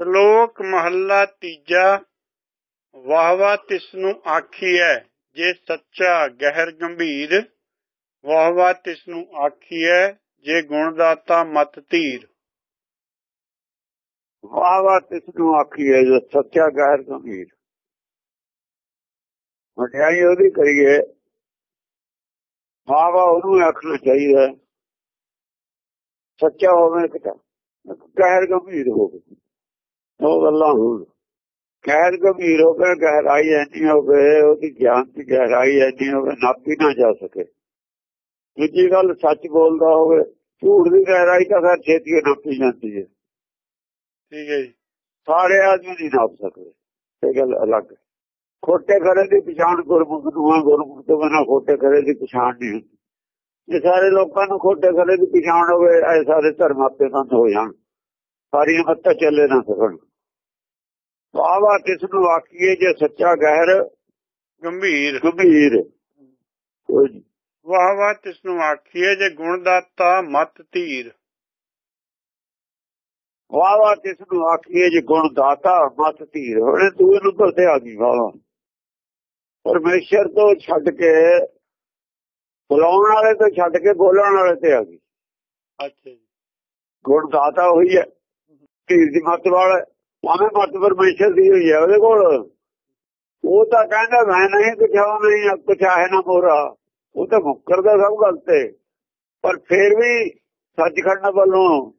ਸ਼ਲੋਕ ਮਹੱਲਾ ਤੀਜਾ। ਵਾਹ ਵਾਹ ਤਿਸ ਨੂੰ ਆਖੀਐ ਜੇ ਸੱਚਾ, ਗਹਿਰ, ਗੰਭੀਰ। ਵਾਹ ਵਾਹ ਤਿਸ ਨੂੰ ਆਖੀਐ ਜੇ ਗੁਣ ਮਤ ਧੀਰ। ਵਾਹ ਵਾਹ ਤਿਸ ਨੂੰ ਆਖੀਏ ਜੋ ਸੱਚਾ, ਗਹਿਰ, ਗੰਭੀਰ। ਮਠਿਆਈ ਉਹਦੀ ਕਰੀਏ। ਵਾਹ ਉਹਨੂੰ ਆਖਣਾ ਚਾਹੀਦਾ। ਸੱਚਾ ਹੋਵੇ ਕਿਤਾ, ਗਹਿਰ, ਗੰਭੀਰ ਹੋਵੇ। ਉਹ ਗੱਲਾਂ ਹੋਣ। ਗਹਿਰ ਗੰਭੀਰ ਹੋ ਕੇ ਗਹਿਰਾਈ ਐਨੀ ਹੋਵੇ ਉਹਦੀ ਗਿਆਨ ਦੀ ਗਹਿਰਾਈ ਐਨੀ ਹੋਵੇ ਨਾਪੀ ਨਾ ਜਾ ਸਕੇ। ਦੂਜੀ ਗੱਲ ਸੱਚ ਬੋਲਦਾ ਹੋਵੇ ਝੂਠ ਦੀ ਗਹਿਰਾਈ ਤਾਂ ਫਿਰ ਛੇਤੀ ਨਾਪੀ ਜਾਂਦੀ ਹੈ। ਠੀਕ ਹੈ ਜੀ। ਸਾਰੇ ਆਦਮੀ ਨਹੀਂ ਨਾਪ ਸਕਦੇ ਇਹ ਗੱਲ ਅਲੱਗ ਖੋਟੇ ਖਰੇ ਦੀ ਪਛਾਣ ਗੁਰਮੁਖ ਨੂੰ ਗੁਰਮੁਖ ਤੋਂ ਬਿਨਾਂ ਖੋਟੇ ਖਰੇ ਦੀ ਪਛਾਣ ਨਹੀਂ ਹੁੰਦੀ। ਜੇ ਸਾਰੇ ਲੋਕਾਂ ਨੂੰ ਖੋਟੇ ਖਰੇ ਦੀ ਪਛਾਣ ਹੋਵੇ ਐ ਸਾਰੇ ਧਰਮ ਆਪੇ ਬੰਦ ਹੋ ਜਾਣ। ਸਾਰੀਆਂ ਮੱਤਾਂ ਚੱਲੇ ਨਾ ਸਕਣ। ਵਾਵਾ ਕਿਸ ਨੂੰ ਆਖੀਏ ਜੇ ਸੱਚਾ ਗਹਿਰ ਗੰਭੀਰ। ਗੰਭੀਰ। ਵਾਹ ਤਿਸ ਨੂੰ ਆਖੀਐ ਜੇ ਗੁਣ ਦਾਤਾ ਮਤ ਧੀਰ। ਵਾਵਾ ਕਿਸ ਨੂੰ ਆਖੀਏ ਜੇ ਗੁਣ ਦਾਤਾ ਮਤ ਧੀਰ। ਹੋਣੇ ਤੂੰ ਇਹਨੂੰ ਪਰਤੇ ਆ ਗਈ ਵਾਵਾ ਪਰਮੇਸ਼ਰ ਤੋਂ ਛੱਡ ਕੇ ਬੁਲਾਉਣ ਵਾਲੇ ਤੋਂ ਛੱਡ ਕੇ ਬੋਲਣ ਵਾਲੇ ਤੇ ਆ ਗਈ। ਅੱਛਾ ਜੀ। ਗੁਣ ਦਾਤਾ ਹੋਈ ਹੈ। ਧੀਰ ਦੀ ਮੱਤ ਵਾਲਾ ਭਾਵੇਂ ਮੱਤ ਪਰਮੇਸ਼ਰ ਦੀ ਹੋਈ ਹੈ ਉਹਦੇ ਕੋਲ। ਉਹ ਤਾਂ ਕਹਿੰਦਾ ਮੈਂ ਨਹੀਂ ਕੁਛਾਉ ਨਹੀਂ ਕੁਛ ਹੈ ਨਾ ਮੋਰਾ ਉਹ ਤਾਂ ਮੁੱਕਰਦਾ ਸਭ ਗੱਲ ਤੇ। ਪਰ ਫਿਰ ਵੀ ਸੱਚਖੰਡ ਵੱਲੋਂ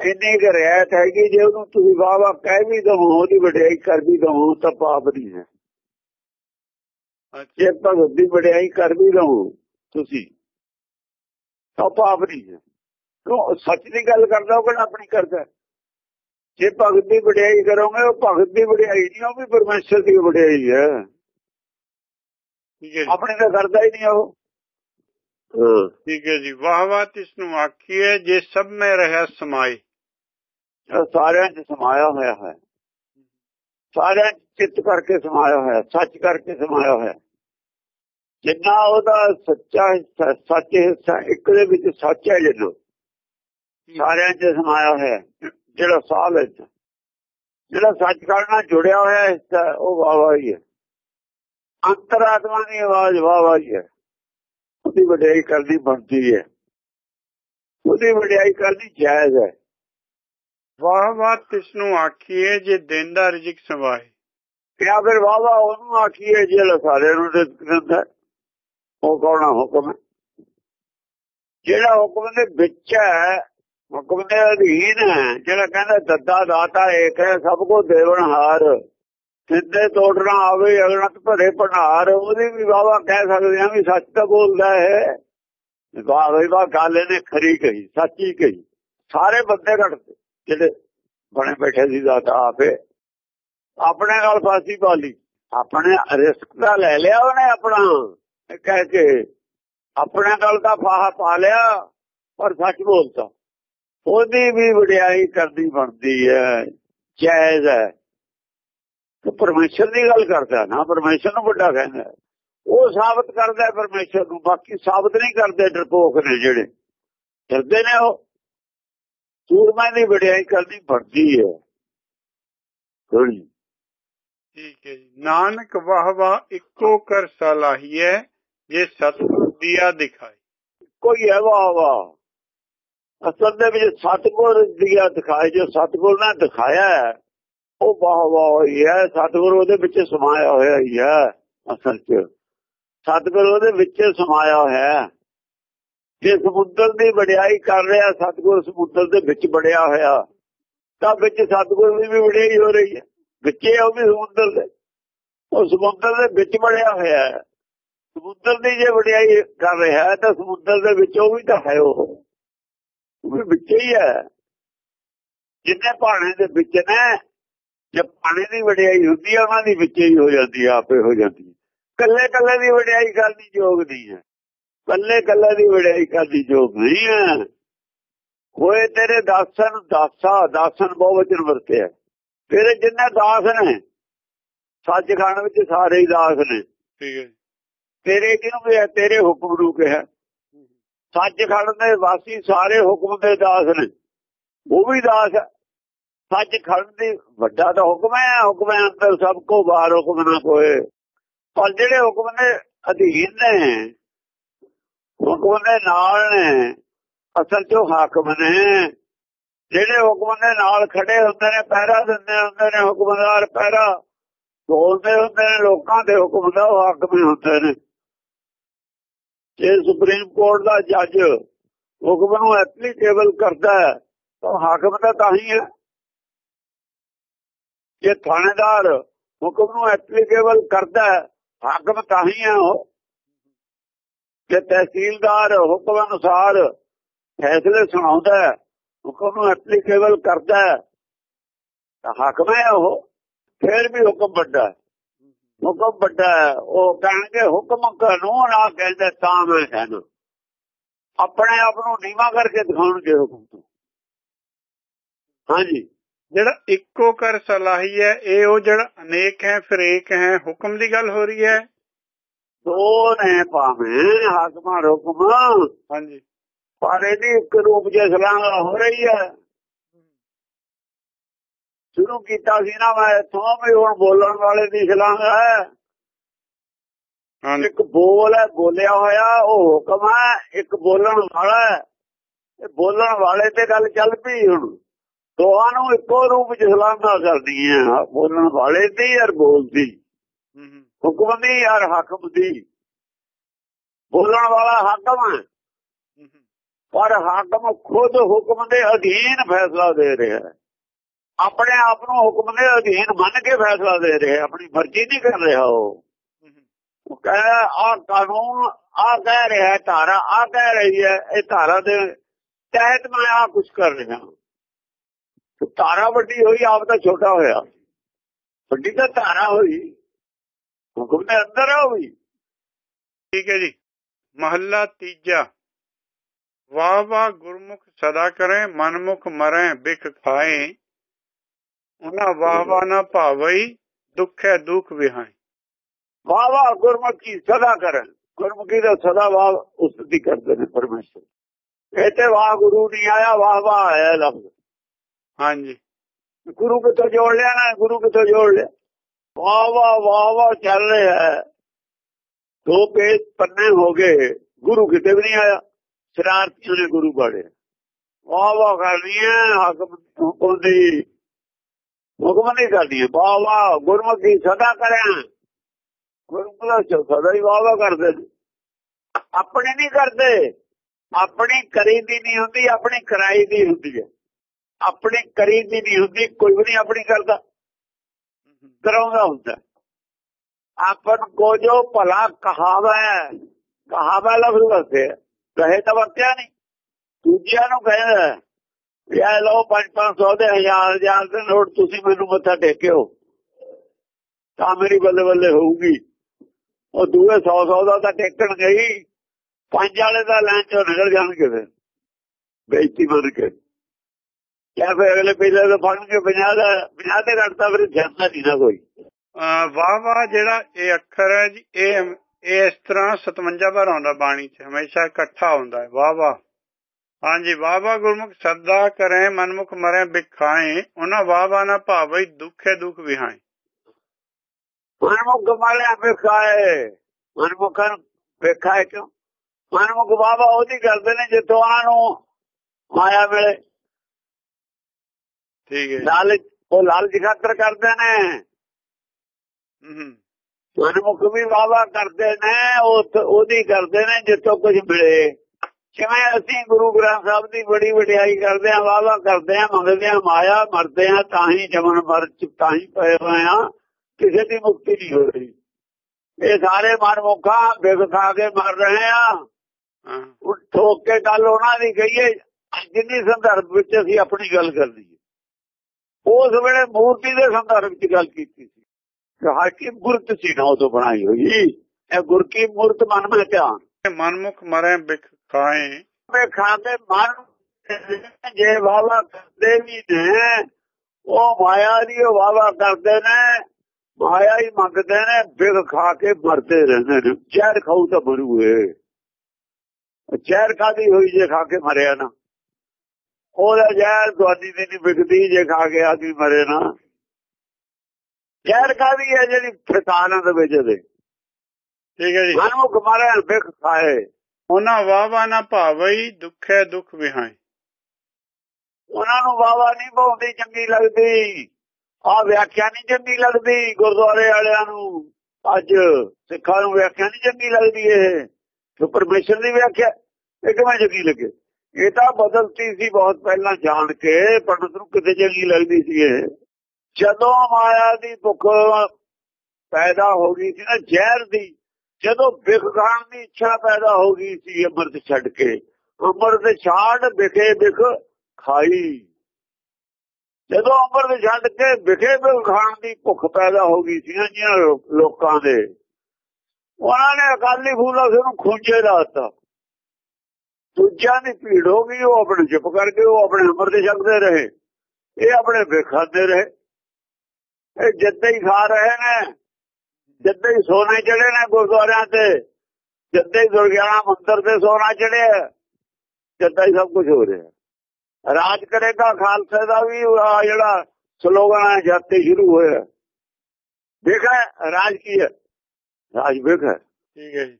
ਇੰਨੀ ਕੁ ਰਿਆਇਤ ਹੈਗੀ ਜੇ ਉਹਨੂੰ ਤੁਸੀਂ ਵਾਹ ਵਾਹ ਕਹਿ ਵੀ ਦਵੋ ਉਹਦੀ ਵਡਿਆਈ ਕਰ ਵੀ ਦਵੋ ਤਾਂ ਪਾਪ ਨਹੀਂ ਹੈ। ਅੱਛਾ। ਜੇ ਭਗਤ ਦੀ ਵਡਿਆਈ ਕਰ ਵੀ ਦਵੋ ਤੁਸੀਂ ਤਾਂ ਪਾਪ ਨਹੀਂ ਹੈ। ਕਿਉਂ? ਸੱਚ ਦੀ ਗੱਲ ਕਰਦਾ ਉਹ ਕਿਹੜਾ ਆਪਣੀ ਕਰਦਾ? ਜੇ ਭਗਤ ਦੀ ਵਡਿਆਈ ਕਰੋਗੇ ਉਹ ਭਗਤ ਦੀ ਵਡਿਆਈ ਨਹੀਂ ਉਹ ਵੀ ਪਰਮੇਸ਼ਰ ਦੀ ਵਡਿਆਈ ਹੈ। ਠੀਕ ਹੈ ਜੀ। ਆਪਣੀ ਤਾਂ ਕਰਦਾ ਹੀ ਨਹੀਂ ਉਹ। ਠੀਕ ਹੈ ਜੀ। ਵਾਹ ਵਾਹ ਤਿਸ ਨੂੰ ਆਖੀਐ ਜੇ ਸਭ ਮੈਂ ਰਹਿ ਇਹ ਸਾਰਿਆਂ 'ਚ ਸਮਾਇਆ ਹੋਇਆ ਹੈ। ਸਾਰਿਆਂ ਚਿੱਤ ਕਰਕੇ ਸਮਾਇਆ ਹੋਇਆ ਸੱਚ ਕਰਕੇ ਸਮਾਇਆ ਹੋਇਆ। ਜਿੰਨਾ ਉਹਦਾ ਸੱਚਾ ਹਿੱਸਾ ਸੱਚ ਹਿੱਸਾ ਇੱਕ ਦੇ ਵਿੱਚ ਸੱਚ ਹੈ ਜਿੰਨਾ। ਸਾਰਿਆਂ 'ਚ ਸਮਾਇਆ ਹੋਇਆ। ਜਿਹੜਾ ਸਾਹ ਵਿੱਚ ਜਿਹੜਾ ਸੱਚ ਨਾਲ ਜੁੜਿਆ ਹੋਇਆ ਹਿੱਸਾ ਉਹ ਵਾਵਾ ਹੀ ਹੈ। ਅੰਤਰਾਤਮਾ ਦੀ ਆਵਾਜ਼ ਵਾਵਾ ਹੀ ਹੈ। ਉਹਦੀ ਵਡਿਆਈ ਕਰਨੀ ਬਣਦੀ ਹੈ। ਉਹਦੀ ਵਡਿਆਈ ਕਰਨੀ ਜਾਇਜ਼ ਹੈ। ਵਾਹ ਵਾਹ ਤਿਸ ਨੂੰ ਆਖੀਐ ਜੇ ਦਿਨ ਦਾ ਰਿਜਕ ਸਵਾਏ ਕਿਆ ਫਿਰ ਵਾਵਾ ਉਹਨੂੰ ਆਖੀਏ ਜਿਹੜਾ ਸਾਰਿਆਂ ਨੂੰ ਰਿਜ਼ਕ ਦਿੰਦਾ। ਉਹ ਕੌਣਾ ਹੁਕਮ ਜਿਹੜਾ ਹੁਕਮ ਦੇ ਵਿੱਚ ਹੈ ਹੁਕਮ ਦੇ ਅਧੀਨ ਹੈ ਜਿਹੜਾ ਕਹਿੰਦਾ ਦੱਦਾ ਦਾਤਾ ਏਕ ਹੈ, ਸਭ ਕੋ ਦੇਵਨ ਹਾਰ। ਸਿੱਧੇ ਤੋੜਨਾ ਆਵੇ, ਅਗਨਤ ਭਰੇ ਭੰਡਾਰ। ਉਹਦੀ ਵੀ ਵਾਵਾ ਕਹਿ ਸਕਦੇ ਆ ਵੀ ਸੱਚ ਤਾਂ ਬੋਲਦਾ ਹੈ। ਵਾਹ ਬਈ ਗੱਲ ਇਹਨੇ ਖਰੀ ਕਹੀ, ਸੱਚੀ ਕਹੀ। ਸਾਰੇ ਬੰਦੇ ਘੜਦੇ ਜਿਹੜੇ ਬਣੇ ਬੈਠੇ ਸੀ ਦਾਤਾ ਆਪੇ ਆਪਣੇ ਨਾਲ ਫਾਸੀ ਪਾਲੀ ਆਪਣੇ ਰਿਸਕ ਦਾ ਲੈ ਲਿਆ ਉਹਨੇ ਆਪਣਾ ਕਹਿ ਕੇ। ਆਪਣੇ ਨਾਲ ਤਾਂ ਫਾਹਾ ਪਾ ਲਿਆ, ਪਰ ਸੱਚ ਬੋਲਤਾ ਉਹਦੀ ਵੀ ਵਡਿਆਈ ਕਰਦੀ ਬਣਦੀ ਹੈ ਜਾਇਜ਼ ਹੈ। ਤੇ ਪਰਮੇਸ਼ਰ ਦੀ ਗੱਲ ਕਰਦਾ ਨਾ ਪਰਮੇਸ਼ਰ ਨੂੰ ਵੱਡਾ ਕਹਿੰਦਾ। ਉਹ ਸਾਬਤ ਕਰਦਾ ਪਰਮੇਸ਼ਰ ਨੂੰ ਬਾਕੀ ਸਾਬਤ ਨਹੀਂ ਕਰਦੇ ਡਰਪੋਕ ਨੇ ਜਿਹੜੇ। ਡਰਦੇ ਨੇ ਉਹ। ਸੂਰਮਾ ਦੀ ਵਡਿਆਈ ਕਰਦੀ ਬਣਦੀ ਹੈ। ਥੋੜੀ ਠੀਕ ਹੈ ਨਾਨਕ ਵਾਹ ਵਾਹ ਇੱਕੋ ਕਰ ਸਲਾਹੀਐ ਜੇ ਸਤਿਗੁਰ ਦੀਆ ਦਿਖਾਏ। ਕੋਈ ਹੈ ਵਾਹ ਵਾਹ। ਅਸਲ ਦੇ ਵਿੱਚ ਸਤਗੁਰ ਦੀਆ ਦਿਖਾਏ ਜੋ ਸਤਗੁਰ ਨੇ ਦਿਖਾਇਆ ਹੈ, ਉਹ ਵਾਹ ਵਾਹ ਹੋਈ ਹੈ। ਸਤਗੁਰ ਉਹਦੇ ਵਿੱਚ ਸਮਾਇਆ ਹੋਇਆ ਹੀ ਹੈ, ਅਸਲ 'ਚ। ਸਤਗੁਰ ਉਹਦੇ ਵਿੱਚ ਸਮਾਇਆ ਹੋਇਆ ਜੇ ਸਮੁੰਦਰ ਦੀ ਵਡਿਆਈ ਕਰ ਰਿਹਾ, ਸਤਗੁਰ ਸਮੁੰਦਰ ਦੇ ਵਿੱਚ ਵੜਿਆ ਹੋਇਆ, ਤਾਂ ਵਿੱਚ ਸਤਗੁਰ ਦੀ ਵੀ ਵਡਿਆਈ ਹੋ ਰਹੀ ਹੈ। ਵਿੱਚੇ ਉਹ ਵੀ ਸਮੁੰਦਰ ਦੇ। ਉਹ ਸਮੁੰਦਰ ਦੇ ਵਿੱਚ ਵੜਿਆ ਹੋਇਆ ਹੈ। ਸਮੁੰਦਰ ਦੀ ਜੇ ਵਡਿਆਈ ਕਰ ਰਿਹਾ ਹੈ, ਤਾਂ ਸਮੁੰਦਰ ਦੇ ਵਿੱਚ ਉਹ ਵੀ ਤਾਂ ਹੈ ਉਹ। ਉਹ ਵੀ ਵਿੱਚ ਹੀ ਹੈ। ਜਿੰਨੇ ਪਾਣੀ ਦੇ ਵਿੱਚ ਨੇ ਜੇ ਪਾਣੀ ਦੀ ਵਡਿਆਈ ਹੁੰਦੀ ਹੈ ਉਹਨਾਂ ਦੀ ਵਿੱਚ ਹੀ ਹੋ ਜਾਂਦੀ ਆਪੇ ਹੋ ਜਾਂਦੀ ਕੱਲੇ ਕੱਲੇ ਦੀ ਵਡਿਆਈ ਕਰਨੀ ਯੋਗ ਨਹੀਂ ਹੈ। ਕੱਲੇ ਕੱਲੇ ਦੀ ਵਡਿਆਈ ਕਰਨੀ ਯੋਗ ਨਹੀਂ ਹੈ। ਹੋਏ ਤੇਰੇ ਦਾਸਨ ਦਾਸਾ ਦਾਸਨ ਬਹੁਵਚਨ ਵਰਤਿਆ ਤੇਰੇ ਜਿੰਨੇ ਦਾਸ ਨੇ ਸੱਚਖੰਡ ਵਿੱਚ ਸਾਰੇ ਹੀ ਦਾਸ ਨੇ। ਠੀਕ ਹੈ। ਤੇਰੇ ਕਿਹਨੂੰ ਕਿਹਾ? ਤੇਰੇ ਹੁਕਮ ਨੂੰ ਕਿਹਾ। ਸੱਚਖੰਡ ਦੇ ਵਾਸੀ ਸਾਰੇ ਹੁਕਮ ਦੇ ਦਾਸ ਨੇ। ਉਹ ਵੀ ਦਾਸ ਹੈ ਸੱਚ ਖੰਡ ਦੀ ਵੱਡਾ ਤਾਂ ਹੁਕਮ ਹੈ, ਹੁਕਮ ਅੰਦਰ ਸਭ ਕੋ ਬਾਹਰ ਹੁਕਮ ਨਾ ਕੋਏ ਪਰ ਜਿਹੜੇ ਹੁਕਮ ਦੇ ਅਧੀਨ ਨੇ, ਹੁਕਮ ਦੇ ਨਾਲ ਨੇ, ਅਸਲ ਜੋ ਹਾਕਮ ਨੇ। ਜਿਹੜੇ ਹੁਕਮ ਦੇ ਨਾਲ ਖੜੇ ਹੁੰਦੇ ਨੇ, ਪਹਿਰਾ ਦਿੰਦੇ ਹੁੰਦੇ ਨੇ, ਹੁਕਮਦਾਰ ਪਹਿਰਾ ਬੋਲਦੇ ਹੁੰਦੇ ਨੇ, ਲੋਕਾਂ ਦੇ ਹੁਕਮ ਦਾ ਉਹ ਹਾਕਮ ਹੁੰਦੇ ਨੇ। ਜੇ ਸੁਪਰੀਮ ਕੋਰਟ ਦਾ ਜੱਜ ਹੁਕਮ ਨੂੰ ਐਪਲੀਕੇਬਲ ਕਰਦਾ ਹੈ, ਤਾਂ ਹਾਕਮ ਤਾਂ ਤਾਂ ਹੀ ਹੈ। ਜੇ ਥਾਣੇਦਾਰ ਹੁਕਮ ਨੂੰ ਐਪਲੀਕੇਬਲ ਕਰਦਾ ਹੈ, ਹਾਕਮ ਤਾਂ ਹੀ ਹੈ ਉਹ। ਜੇ ਤਹਿਸੀਲਦਾਰ ਹੁਕਮ ਅਨੁਸਾਰ ਫੈਸਲੇ ਸੁਣਾਉਂਦਾ ਹੈ, ਹੁਕਮ ਨੂੰ ਐਪਲੀਕੇਬਲ ਕਰਦਾ ਹੈ, ਤਾਂ ਹਾਕਮ ਹੈ ਉਹ। ਫਿਰ ਵੀ ਹੁਕਮ ਵੱਡਾ ਹੁਕਮ ਵੱਡਾ ਉਹ ਕਹਿਣਗੇ ਹੁਕਮ ਕਾਨੂੰਨ ਆ ਕਹਿੰਦੇ ਤਾਂ ਮੈਂ ਕਹਿੰਦਾ ਆਪਣੇ ਆਪ ਨੂੰ ਨੀਵਾ ਕਰਕੇ ਦਿਖਾਉਣਗੇ ਹੁਕਮ ਤੋਂ। ਹਾਂਜੀ। ਜਿਹੜਾ ਇੱਕੋ ਕਰ ਸਲਾਹੀ ਹੈ ਇਹ ਉਹ ਜਿਹੜਾ ਅਨੇਕ ਹੈ ਫਿਰ ਏਕ ਹੈ ਹੁਕਮ ਦੀ ਗੱਲ ਹੋ ਰਹੀ ਹੈ? ਦੋ ਨੇ ਭਾਵੇਂ ਹਾਕਮਾਂ ਹੁਕਮ। ਹਾਂਜੀ। ਪਰ ਇਹਦੀ ਇੱਕ ਰੂਪ ਜੇ ਸਲਾਹ ਹੋ ਰਹੀ ਹੈ। ਸ਼ੁਰੂ ਕੀਤਾ ਸੀ ਨਾ ਮੈਂ ਤੋਂ ਵੀ ਹੁਣ ਬੋਲਣ ਵਾਲੇ ਦੀ ਸਲਾਹ ਹੈ। ਇੱਕ ਬੋਲ ਹੈ ਬੋਲਿਆ ਹੋਇਆ ਉਹ ਹੁਕਮ ਹੈ ਇੱਕ ਬੋਲਣ ਵਾਲਾ ਹੈ। ਇਹ ਬੋਲਣ ਵਾਲੇ ਤੇ ਗੱਲ ਚੱਲ ਪਈ ਹੁਣ। ਦੋਹਾਂ ਨੂੰ ਇੱਕੋ ਰੂਪ ਚ ਸਲਾਹਾਂ ਕਰਦੀ ਹੈ ਬੋਲਣ ਵਾਲੇ ਦੀ ਯਾਰ ਬੋਲਦੀ ਹੁਕਮ ਦੀ ਯਾਰ ਹਾਕਮ ਦੀ। ਬੋਲਣ ਵਾਲਾ ਹਾਕਮ ਹੂੰ। ਪਰ ਹਾਕਮ ਖੁਦ ਹੁਕਮ ਦੇ ਅਧੀਨ ਫੈਸਲਾ ਦੇ ਰਿਹਾ ਹੈ। ਆਪਣੇ ਆਪ ਨੂੰ ਹੁਕਮ ਦੇ ਅਧੀਨ ਮੰਨ ਕੇ ਫੈਸਲਾ ਦੇ ਰਿਹਾ ਆਪਣੀ ਮਰਜ਼ੀ ਨਹੀਂ ਕਰ ਰਿਹਾ ਉਹ। ਉਹ ਕਹਿੰਦਾ ਆ ਕਾਨੂੰਨ ਆ ਕਹਿ ਰਿਹਾ ਧਾਰਾ ਆ ਕਹਿ ਰਹੀ ਹੈ, ਇਹ ਧਾਰਾ ਦੇ ਤਹਿਤ ਮੈਂ ਆ ਕੁਝ ਕਰ ਰਿਹਾ। ਧਾਰਾ ਵੱਡੀ ਹੋਈ, ਆਪ ਤਾਂ ਛੋਟਾ ਹੋਇਆ। ਵੱਡੀ ਤਾਂ ਧਾਰਾ ਹੋਈ, ਹੁਕਮ ਦੇ ਅੰਦਰ ਆ ਹੋਈ ਠੀਕ ਹੈ ਜੀ। ਮਹੱਲਾ ਤੀਜਾ। ਵਾਹ ਵਾਹ ਗੁਰਮੁਖ ਸਦਾ ਕਰੇ, ਮਨਮੁਖ ਮਰੇ, ਬਿਖ ਖਾਏ। ਉਹਨਾਂ ਵਾਹ ਵਾਹ ਨਾ ਭਾਵਈ ਦੁੱਖੈ ਦੁਖ ਵਿਹਾਈ। ਵਾਹ ਵਾਹ ਗੁਰਮੁਖੀ ਸਦਾ ਕਰਨ। ਗੁਰਮੁਖੀ ਦਾ ਸਦਾ ਵਾਹ ਉਸ ਦੀ ਕਰਦੇ ਨੇ ਪਰਮੇਸ਼ਰ। ਇਹ ਤੇ ਵਾਹ ਗੁਰੂ ਨਹੀਂ ਆਇਆ ਵਾਹ ਵਾਹ ਆਇਆ ਲਫ਼ਜ਼। ਹਾਂਜੀ। ਗੁਰੂ ਕਿੱਥੋਂ ਜੋੜ ਲਿਆ ਨਾ ਗੁਰੂ ਕਿੱਥੋਂ ਜੋੜ ਲਿਆ? ਵਾਹ ਵਾਹ ਵਾਹ ਵਾਹ ਚੱਲ ਰਿਹਾ ਹੈ। ਦੋ ਪੇਜ ਪੰਨੇ ਹੋ ਗਏ ਗੁਰੂ ਕਿਤੇ ਵੀ ਨਹੀਂ ਆਇਆ। ਸ਼ਰਾਰਤੀਆਂ ਨੇ ਗੁਰੂ ਬਾੜੇ ਵਾਹ ਵਾਹ ਕਰਨੀ ਹੈ ਹਾਕਮ ਹੁਕਮ ਦੀ ਹੁਕਮ ਨਹੀਂ ਕਰਦੀ ਵਾਹ ਵਾਹ ਗੁਰਮੁਖੀ ਸਦਾ ਕਰਿਆ। ਗੁਰਮੁਖ ਦਾ ਸਦਾ ਹੀ ਵਾਹ ਵਾਹ ਕਰਦੇ ਆਪਣੇ ਨਹੀਂ ਕਰਦੇ। ਆਪਣੀ ਕਰੀ ਦੀ ਨਹੀਂ ਹੁੰਦੀ, ਆਪਣੀ ਕਰਾਈ ਦੀ ਹੁੰਦੀ ਹੈ। ਆਪਣੀ ਕਰੀ ਦੀ ਨਹੀਂ ਹੁੰਦੀ, ਕੋਈ ਵੀ ਨਹੀਂ ਆਪਣੀ ਕਰਦਾ। ਕਰਾਉਂਦਾ ਹੁੰਦਾ। ਆਪਨ ਕੋ ਜੋ ਭਲਾ ਕਹਾਵਾ ਕਹਾਵਾ ਲਫ਼ਜ਼ ਵਰਤੇ ਕਹੇ ਤਾਂ ਵਰਤਿਆ ਨਹੀਂ। ਦੂਜਿਆਂ ਨੂੰ ਕਹਿੰਦਾ ਵੀ ਇਹ ਲਓ 5-500 ਦੇ ਹਜ਼ਾਰ ਹਜ਼ਾਰ ਦੇ ਨੋਟ ਤੁਸੀਂ ਮੈਨੂੰ ਮੱਥਾ ਟੇਕਿਓ। ਤਾਂ ਮੇਰੀ ਬੱਲੇ ਬੱਲੇ ਹੋਊਗੀ। ਉਹ ਦੂਏ 100-100 ਦਾ ਤਾਂ ਟੇਕਣ ਗਈ। ਪੰਜ ਵਾਲੇ ਦਾ ਲੈਣ ਚੋਂ ਨਿਕਲ ਜਾਣਗੇ ਫਿਰ। ਬੇਇੱਜ਼ਤੀ ਬਣ ਕੇ। ਕਿਆ ਫਿਰ ਅਗਲੇ ਪਹਿਲੇ ਤਾਂ ਫੜ ਕੇ 50 ਦਾ 50 ਤੇ ਘਟਦਾ ਫਿਰ ਜਾਂਦਾ ਨਹੀਂ ਨਾ ਕੋਈ। ਵਾਹ ਵਾਹ ਜਿਹੜਾ ਇਹ ਅੱਖਰ ਹੈ ਜੀ, ਇਹ ਇਹ ਇਸ ਤਰ੍ਹਾਂ 57 ਵਾਰ ਆਉਂਦਾ ਬਾਣੀ 'ਚ। ਹਮੇਸ਼ਾ ਇਕੱਠਾ ਹੁੰਦਾ ਹੈ। ਵਾਹ ਵਾਹ ਹਾਂਜੀ ਵਾਹ ਗੁਰਮੁਖ ਸਦਾ ਕਰੇ ਮਨਮੁਖ ਮਰੇ ਬਿਖਾਏ ਉਹਨਾਂ ਵਾਹ ਨਾ ਭਾਵਈ ਦੁੱਖੇ ਦੁੱਖ ਵਿਹਾਏ। ਮਨਮੁਖ ਮਾਲਿਆ ਵੇਖਾਏ ਮਨਮੁਖਨ ਵੇਖਾਏ ਕਿਉਂ? ਮਨਮੁਖ ਬਾਬਾ ਉਹਦੀ ਕਰਦੇ ਨੇ ਜਿੱਥੋਂ ਉਹਨਾਂ ਨੂੰ ਮਾਇਆ ਮਿਲੇ। ਠੀਕ ਹੈ ਲਾਲਚ ਉਹ ਲਾਲਚ ਖਾਤਰ ਕਰਦੇ ਨੇ। ਹੂੰ ਹੂੰ ਮਨਮੁਖ ਵੀ ਵਾਵਾ ਕਰਦੇ ਨੇ ਉਹ ਉਹਦੀ ਕਰਦੇ ਨੇ ਜਿੱਥੋਂ ਕੁਝ ਮਿਲੇ। ਜਿਵੇਂ ਅਸੀਂ ਗੁਰੂ ਗ੍ਰੰਥ ਸਾਹਿਬ ਦੀ ਬੜੀ ਵਡਿਆਈ ਕਰਦੇ ਆ ਵਾਵਾ ਕਰਦੇ ਆ ਮੰਗਦੇ ਆ ਮਾਇਆ ਮਰਦੇ ਆ ਤਾਂ ਹੀ ਜਮਨ ਮਰ ਚ ਤਾਂ ਹੀ ਪਏ ਹੋਏ ਆ ਕਿਸੇ ਦੀ ਮੁਕਤੀ ਨਹੀਂ ਹੋ ਰਹੀ। ਇਹ ਸਾਰੇ ਮਨਮੁਖਾਂ ਬਿਗ ਖਾ ਕੇ ਮਰ ਰਹੇ ਆ। ਠੋਕ ਕੇ ਗੱਲ ਉਹਨਾਂ ਦੀ ਕਹੀਏ ਜਿੰਨੀ ਸੰਦਰਭ ਵਿੱਚ ਅਸੀਂ ਆਪਣੀ ਗੱਲ ਕਰਨੀ ਹੈ ਉਸ ਵੇਲੇ ਮੂਰਤੀ ਦੇ ਸੰਦਰਭ ਵਿੱਚ ਗੱਲ ਕੀਤੀ ਸੀ। ਕਿ ਹਰ ਕੀ ਗੁਰਤ ਸੀ ਨਾ ਉਦੋਂ ਬਣਾਈ ਹੋਈ। ਇਹ ਗੁਰ ਕੀ ਮੂਰਤ ਮਨ ਵਿੱਚ ਧਿਆਨ। ਮਨਮੁਖ ਮਰੇ ਬਿਖਾਏ ਮੈਂ ਖਾਂਦੇ ਮਨ ਜੇ ਵਾਵਾ ਕਰਦੇ ਵੀ ਨੇ ਉਹ ਮਾਇਆ ਦੀ ਵਾਵਾ ਕਰਦੇ ਨੇ ਮਾਇਆ ਹੀ ਮੰਗਦੇ ਨੇ ਬਿਗ ਖਾ ਕੇ ਮਰਦੇ ਰਹਿੰਦੇ ਨੇ। ਜ਼ਹਿਰ ਖਾਊ ਤਾਂ ਮਰੂਏ। ਜ਼ਹਿਰ ਖਾਦੀ ਹੋਈ ਜੇ ਖਾ ਕੇ ਮਰਿਆ ਨਾ? ਉਹਦਾ ਜ਼ਹਿਰ ਦਵਾਦੀ ਦੀ ਨਹੀਂ ਵਿਕਦੀ ਜੇ ਖਾ ਕੇ ਆਦਮੀ ਮਰੇ ਨਾ। ਜ਼ਹਿਰ ਕਾਦੀ ਹੈ ਜਿਹੜੀ ਫਸਾਨਾਂ ਦੇ ਵਿੱਚ ਦੇ? ਠੀਕ ਹੈ ਜੀ। ਮਨੁੱਖ ਮਾਰੇ ਬਿਖ ਖਾਏ। ਉਹਨਾਂ ਵਾਵਾ ਨਾ ਭਾਵਈ, ਦੁੱਖੈ ਦੁੱਖ ਵਿਹਾਈ। ਉਹਨਾਂ ਨੂੰ ਵਾਵਾ ਨਹੀਂ ਪਾਉਂਦੀ ਚੰਗੀ ਲੱਗਦੀ। ਆ ਵਿਆਖਿਆ ਨਹੀਂ ਚੰਗੀ ਲੱਗਦੀ ਗੁਰਦੁਆਰੇ ਵਾਲਿਆਂ ਨੂੰ। ਅੱਜ ਸਿੱਖਾਂ ਨੂੰ ਵਿਆਖਿਆ ਨਹੀਂ ਚੰਗੀ ਲੱਗਦੀ ਇਹ। ਜੋ ਪਰਮੇਸ਼ਰ ਦੀ ਵਿਆਖਿਆ, ਇਹ ਕਿਵੇਂ ਚੰਗੀ ਲੱਗੇ? ਇਹ ਤਾਂ ਬਦਲਤੀ ਸੀ ਬਹੁਤ ਪਹਿਲਾਂ ਜਾਣ ਕੇ, ਪੰਡਤ ਨੂੰ ਕਿਤੇ ਚੰਗੀ ਲੱਗਦੀ ਸੀ ਇਹ। ਜਦੋਂ ਮਾਇਆ ਦੀ ਭੁੱਖ ਪੈਦਾ ਹੋ ਗਈ ਸੀ ਨਾ, ਜ਼ਹਿਰ ਦੀ ਜਦੋਂ ਵਿਖ ਖਾਣ ਦੀ ਇੱਛਾ ਪੈਦਾ ਹੋ ਗਈ ਸੀ ਅੰਮ੍ਰਿਤ ਛੱਡ ਕੇ, ਅੰਮ੍ਰਿਤ ਛਾੜ ਵਿਖੇ ਵਿਖ ਖਾਈ। ਜਦੋਂ ਅੰਮ੍ਰਿਤ ਛੱਡ ਕੇ ਵਿਖੇ ਵਿਖ ਦੀ ਭੁੱਖ ਪੈਦਾ ਹੋ ਗਈ ਸੀ ਨਾ ਲੋਕਾਂ ਦੇ, ਉਹਨਾਂ ਨੇ ਅਕਾਲੀ ਫੂਲਾ ਸੇ ਨੂੰ ਖੁੰਝੇ ਲਾਤਾ ਦੂਜਿਆਂ ਦੀ ਭੀੜ ਹੋ ਗਈ, ਉਹ ਆਪਣੇ ਚੁੱਪ ਕਰਕੇ ਉਹ ਆਪਣੇ ਅੰਮ੍ਰਿਤ ਛਕਦੇ ਰਹੇ, ਇਹ ਆਪਣੇ ਵਿਖਾਦੇ ਰਹੇ। ਇਹ ਜਿੱਦਾਂ ਹੀ ਖਾ ਰਹੇ ਨੇ। ਜਿੱਦਾਂ ਹੀ ਸੋਨੇ ਚੜੇ ਨੇ ਗੁਰਦੁਆਰਿਆਂ ਤੇ ਜਿੱਦਾਂ ਹੀ ਦੁਰਗਿਆਣਾ ਮੰਦਰ ਤੇ ਸੋਨਾ ਚੜਿਆ ਜਿੱਦਾਂ ਹੀ ਸਭ ਕੁਝ ਹੋ ਰਿਹਾ। ਰਾਜ ਕਰੇਗਾ ਖਾਲਸੇ ਦਾ ਵੀ ਆਹ ਜਿਹੜਾ ਸਲੋਗਨ ਹੈ ਜਾਤੇ ਸ਼ੁਰੂ ਹੋਇਆ। ਦੇਖਾ ਰਾਜ ਕੀ ਹੈ? ਰਾਜ ਵੇਖਾ। ਠੀਕ ਹੈ ਜੀ।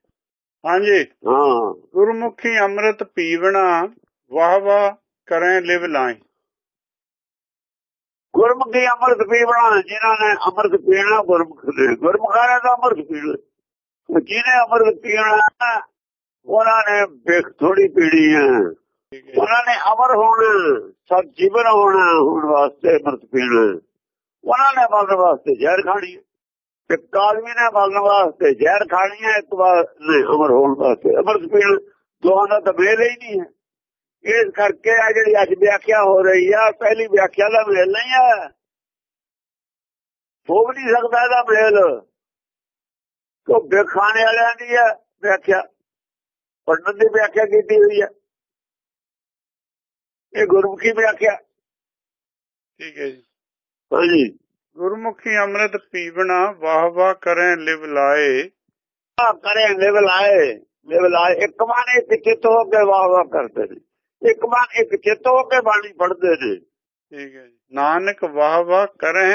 ਹਾਂਜੀ। ਹਾਂ। ਗੁਰਮੁਖੀ ਅੰਮ੍ਰਿਤ ਪੀਵਣਾ ਵਾਹ ਵਾਹ ਕਰੇ ਲਿਵ ਲਾਈ। ਗੁਰਮੁਖੀ ਅੰਮ੍ਰਿਤ ਪੀਵਣਾ ਜਿਨ੍ਹਾਂ ਨੇ ਅੰਮ੍ਰਿਤ ਪੀਣਾ ਗੁਰਮੁਖ ਨੇ ਗੁਰਮੁਖਾਂ ਨੇ ਅੰਮ੍ਰਿਤ ਪੀਣਾ ਜਿਹਨੇ ਅੰਮ੍ਰਿਤ ਪੀਣਾ ਉਹਨਾਂ ਨੇ ਵੇਖ ਥੋੜੀ ਪੀਣੀ ਹੈ। ਉਹਨਾਂ ਨੇ ਅਮਰ ਹੋਣਾ, ਸਭ ਜੀਵਨ ਹੋਣਾ, ਹੁਣ ਵਾਸਤੇ ਅੰਮ੍ਰਿਤ ਪੀਣਾ ਉਹਨਾਂ ਨੇ ਮਰਨ ਵਾਸਤੇ ਜ਼ਹਿਰ ਖਾਣੀ ਇੱਕ ਆਦਮੀ ਨੇ ਮਰਨ ਵਾਸਤੇ ਜ਼ਹਿਰ ਖਾਣੀ ਹੈ, ਇੱਕ ਵਾਰ ਨੇ ਅਮਰ ਹੋਣ ਵਾਸਤੇ ਅੰਮ੍ਰਿਤ ਪੀਣਾ ਦੋਹਾਂ ਦਾ ਤਾਂ ਮੇਲ ਹੀ ਨਹੀਂ ਹੈ। ਇਸ ਕਰਕੇ ਆ ਜਿਹੜੀ ਅੱਜ ਵਿਆਖਿਆ ਹੋ ਰਹੀ ਆ ਪਹਿਲੀ ਵਿਆਖਿਆ ਦਾ ਮੇਲ ਨਹੀਂ ਹੈ ਹੋ ਨਹੀਂ ਸਕਦਾ ਇਹਦਾ ਮੇਲ। ਕੋ ਖਾਣੇ ਵਾਲਿਆਂ ਦੀ ਹੈ ਵਿਆਖਿਆ। ਪੰਡਤ ਦੀ ਵਿਆਖਿਆ ਕੀਤੀ ਹੋਈ ਹੈ ਇਹ ਗੁਰਮੁਖੀ ਵਿਆਖਿਆ। ਠੀਕ ਹੈ ਜੀ। ਹਾਂਜੀ। ਗੁਰਮੁਖੀ ਅੰਮ੍ਰਿਤ ਪੀਵਣਾ ਵਾਹ ਵਾਹ ਕਰੇ ਲਿਵ ਲਾਏ। ਆ ਕਰੇ ਲੈਵਲ ਆਏ ਲੈਵਲ ਆਏ ਇੱਕ ਮਨ ਚਿੱਤ ਹੋ ਕੇ ਵਾਹ ਵਾਹ ਕਰਦੇ ਨੇ। ਇੱਕ ਮਨ ਇੱਕ ਚਿੱਤ ਹੋ ਕੇ ਬਾਣੀ ਪੜ੍ਹਦੇ ਨੇ ਠੀਕ ਹੈ ਜੀ। ਨਾਨਕ ਵਾਹ ਵਾਹ ਕਰੇ